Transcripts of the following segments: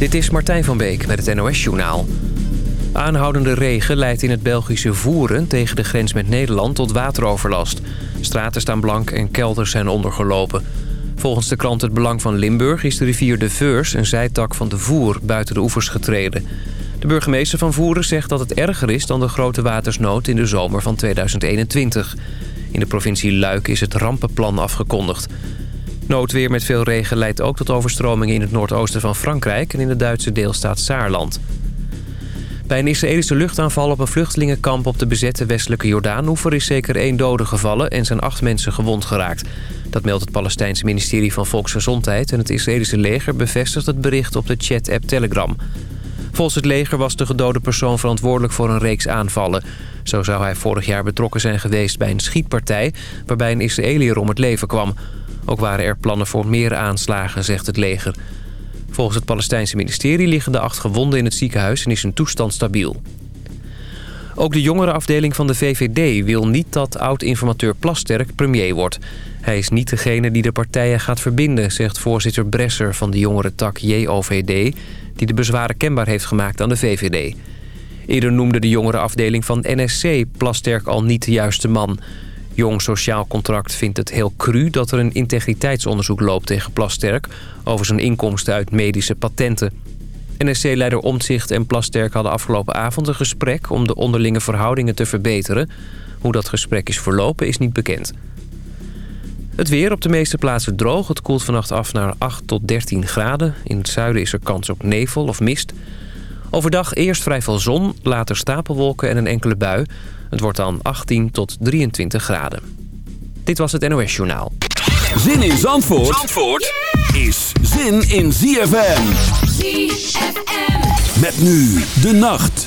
Dit is Martijn van Beek met het NOS-journaal. Aanhoudende regen leidt in het Belgische Voeren tegen de grens met Nederland tot wateroverlast. Straten staan blank en kelders zijn ondergelopen. Volgens de krant Het Belang van Limburg is de rivier de Veurs, een zijtak van de Voer, buiten de oevers getreden. De burgemeester van Voeren zegt dat het erger is dan de grote watersnood in de zomer van 2021. In de provincie Luik is het rampenplan afgekondigd. Noodweer met veel regen leidt ook tot overstromingen in het noordoosten van Frankrijk... en in de Duitse deelstaat Saarland. Bij een Israëlische luchtaanval op een vluchtelingenkamp op de bezette westelijke Jordaanoever... is zeker één dode gevallen en zijn acht mensen gewond geraakt. Dat meldt het Palestijnse ministerie van Volksgezondheid... en het Israëlische leger bevestigt het bericht op de chat-app Telegram. Volgens het leger was de gedode persoon verantwoordelijk voor een reeks aanvallen. Zo zou hij vorig jaar betrokken zijn geweest bij een schietpartij... waarbij een Israëliër om het leven kwam... Ook waren er plannen voor meer aanslagen, zegt het leger. Volgens het Palestijnse ministerie liggen de acht gewonden in het ziekenhuis... en is hun toestand stabiel. Ook de jongerenafdeling van de VVD wil niet dat oud-informateur Plasterk premier wordt. Hij is niet degene die de partijen gaat verbinden, zegt voorzitter Bresser van de jongerentak JOVD... die de bezwaren kenbaar heeft gemaakt aan de VVD. Eerder noemde de jongerenafdeling van NSC Plasterk al niet de juiste man... Jong Sociaal Contract vindt het heel cru dat er een integriteitsonderzoek loopt tegen Plasterk... over zijn inkomsten uit medische patenten. NSC-leider Omtzigt en Plasterk hadden afgelopen avond een gesprek... om de onderlinge verhoudingen te verbeteren. Hoe dat gesprek is verlopen is niet bekend. Het weer op de meeste plaatsen droog. Het koelt vannacht af naar 8 tot 13 graden. In het zuiden is er kans op nevel of mist. Overdag eerst vrij veel zon, later stapelwolken en een enkele bui... Het wordt dan 18 tot 23 graden. Dit was het NOS Journaal. Zin in Zandvoort, Zandvoort is zin in ZFM. ZFM. Met nu de nacht.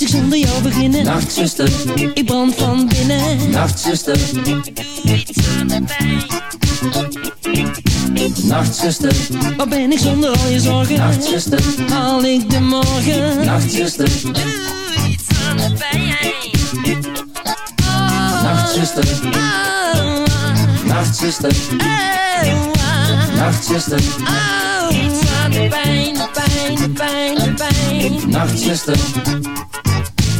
Moet ik zonder jou beginnen? Nachtzuster, Ik brand van binnen. Nachtzuster, pijn. Nachtzuster, Waar ben ik zonder al je zorgen? Nachtzuster, Haal ik de morgen? Nachtzuster, Doe iets aan de pijn. Nachtzuster, Nachtzuster, nachtzuster, nachtzuster, de pijn, de pijn, de pijn, de pijn. nachtzuster,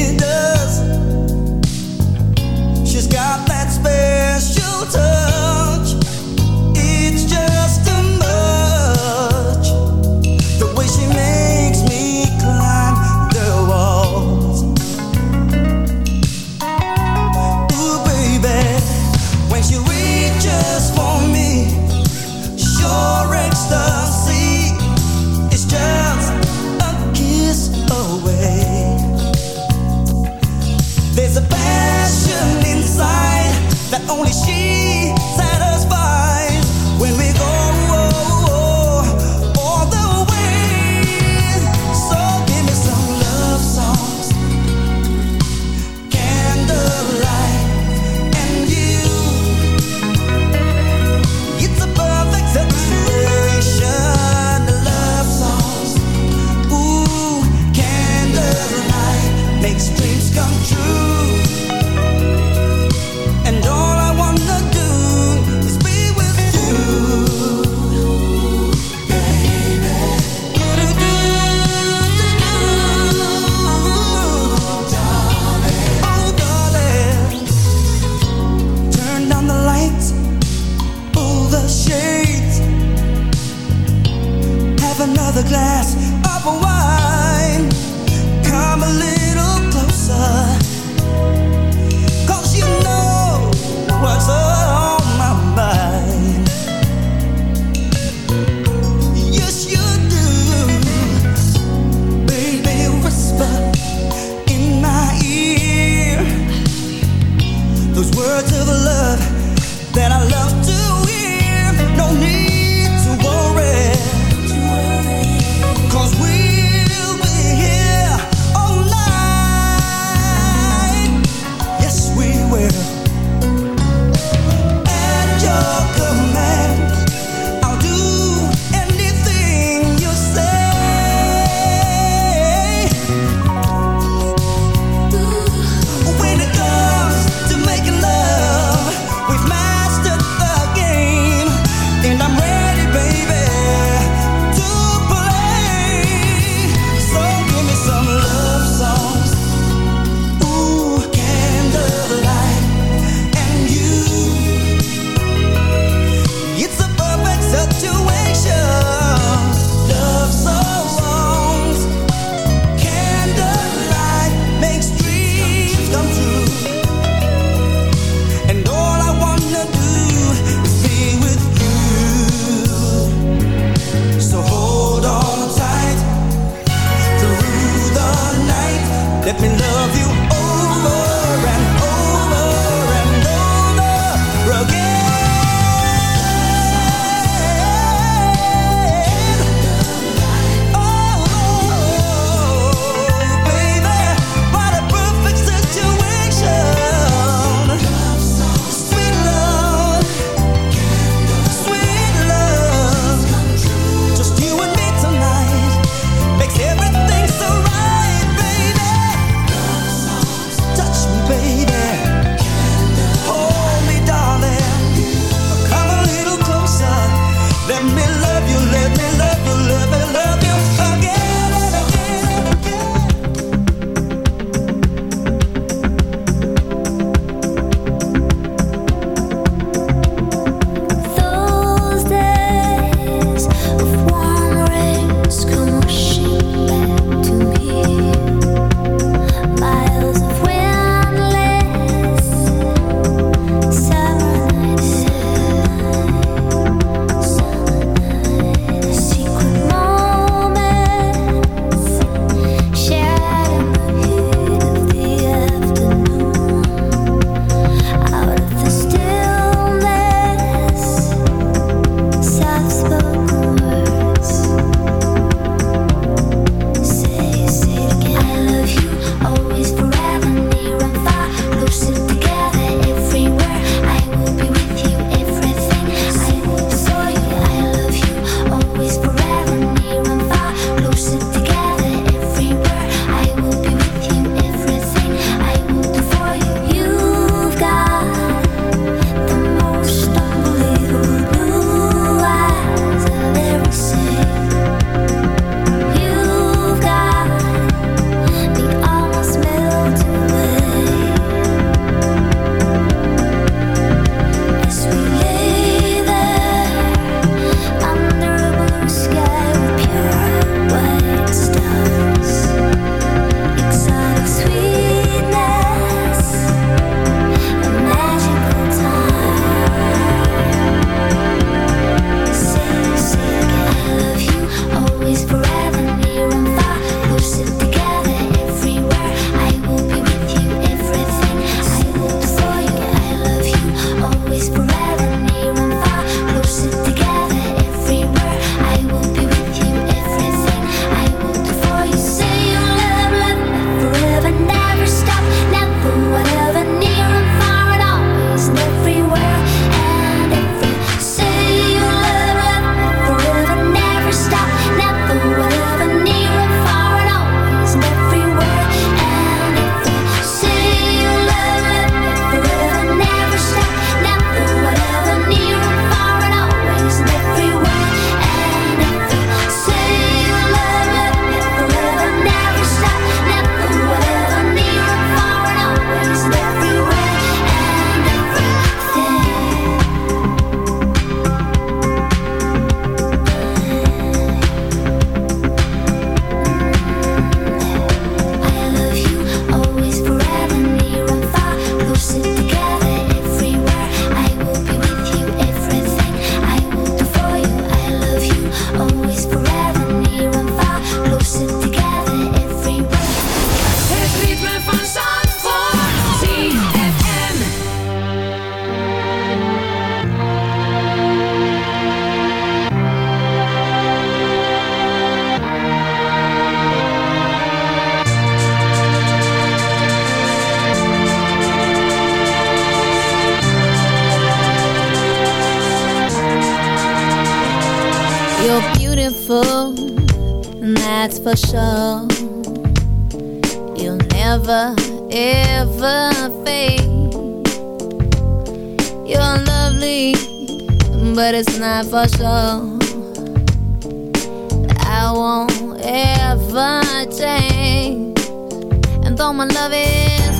it does.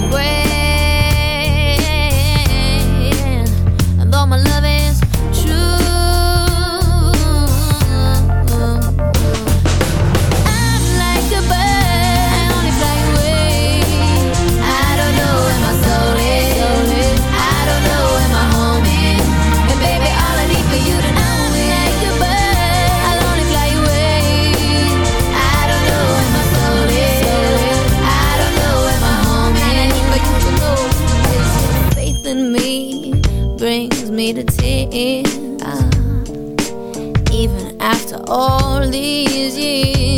Is great. All these years,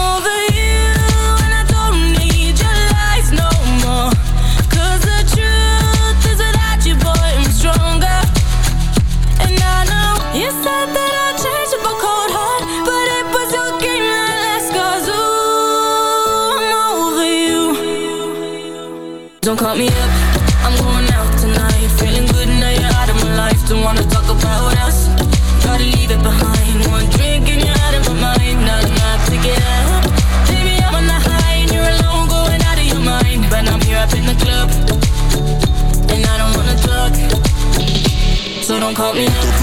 Hold me.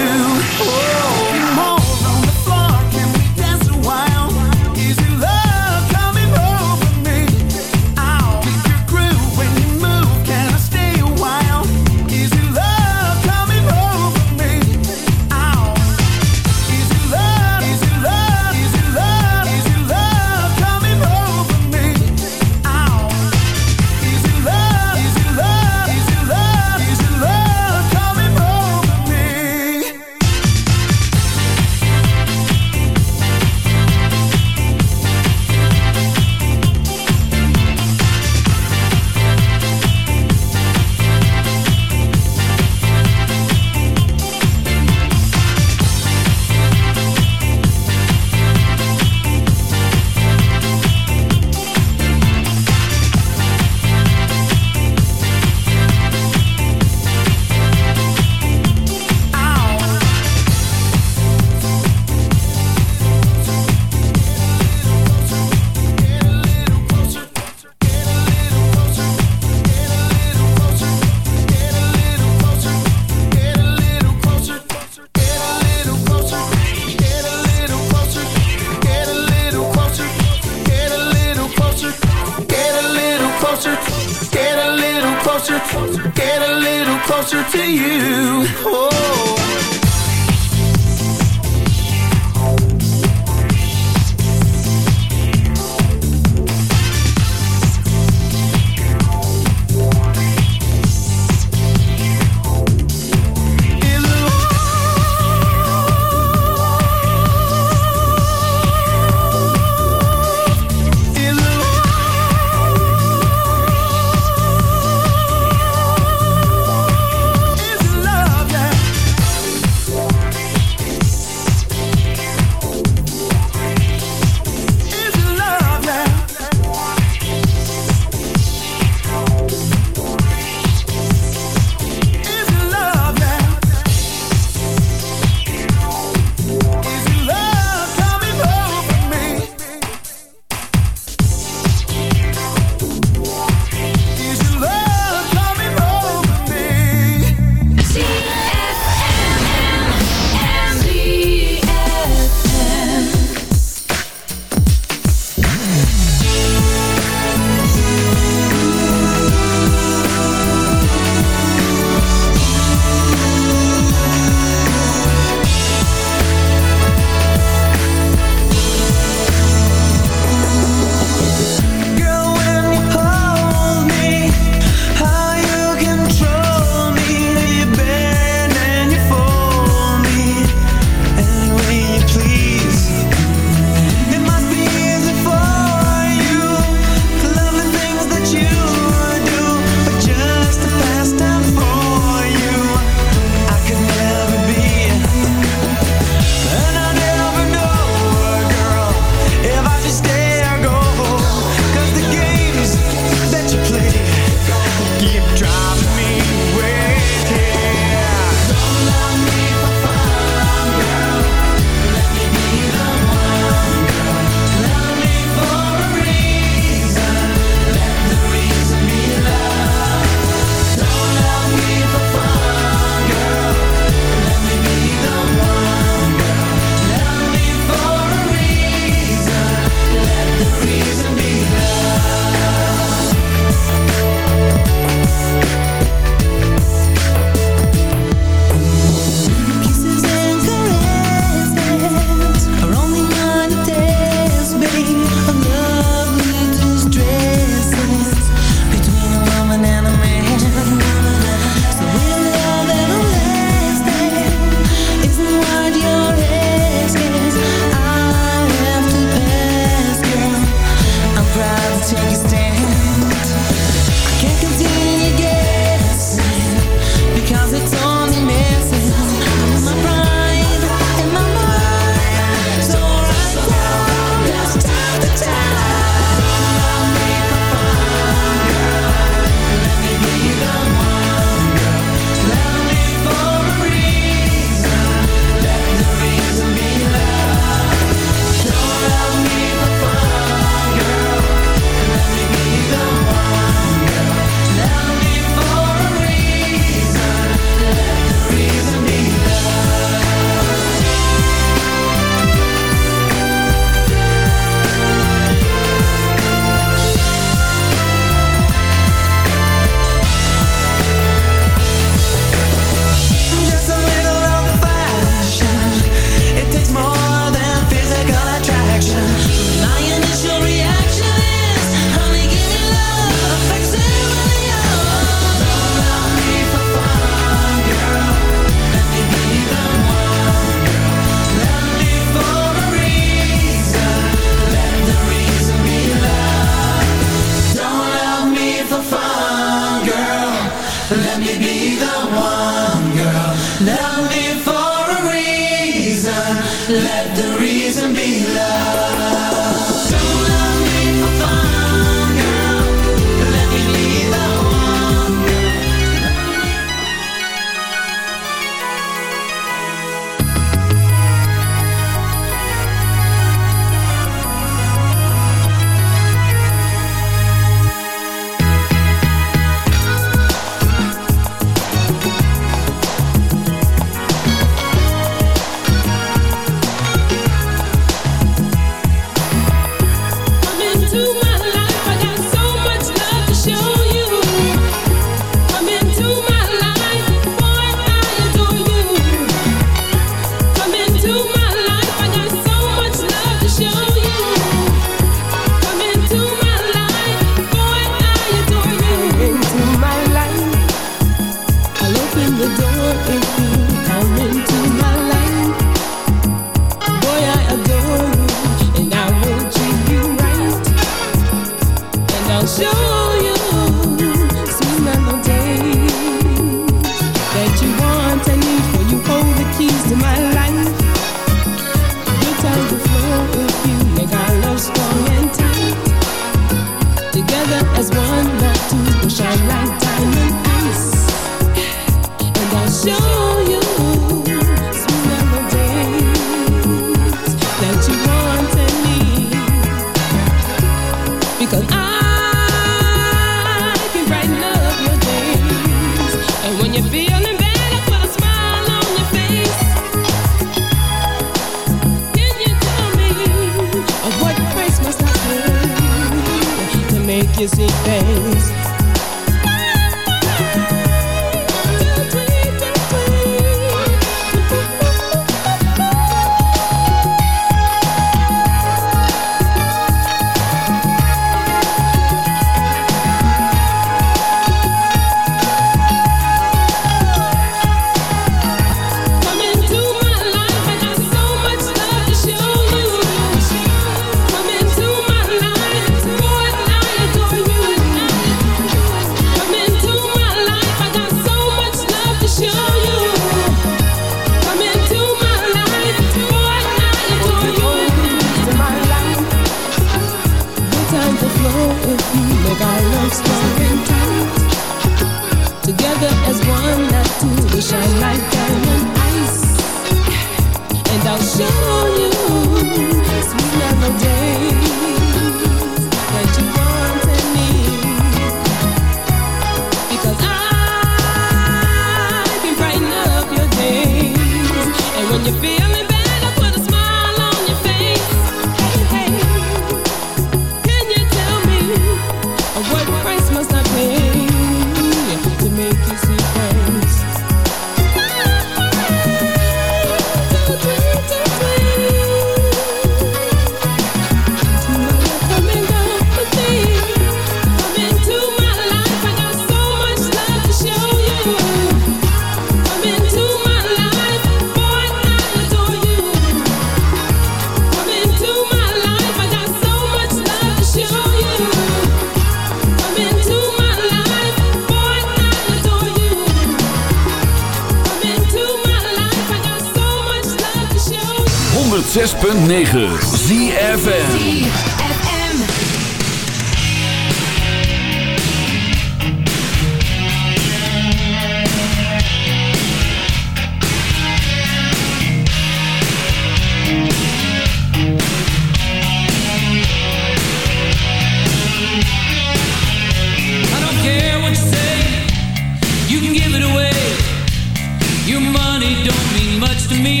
money don't mean much to me.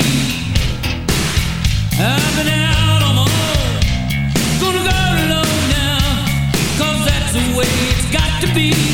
I've been out on my own, gonna go alone now, cause that's the way it's got to be.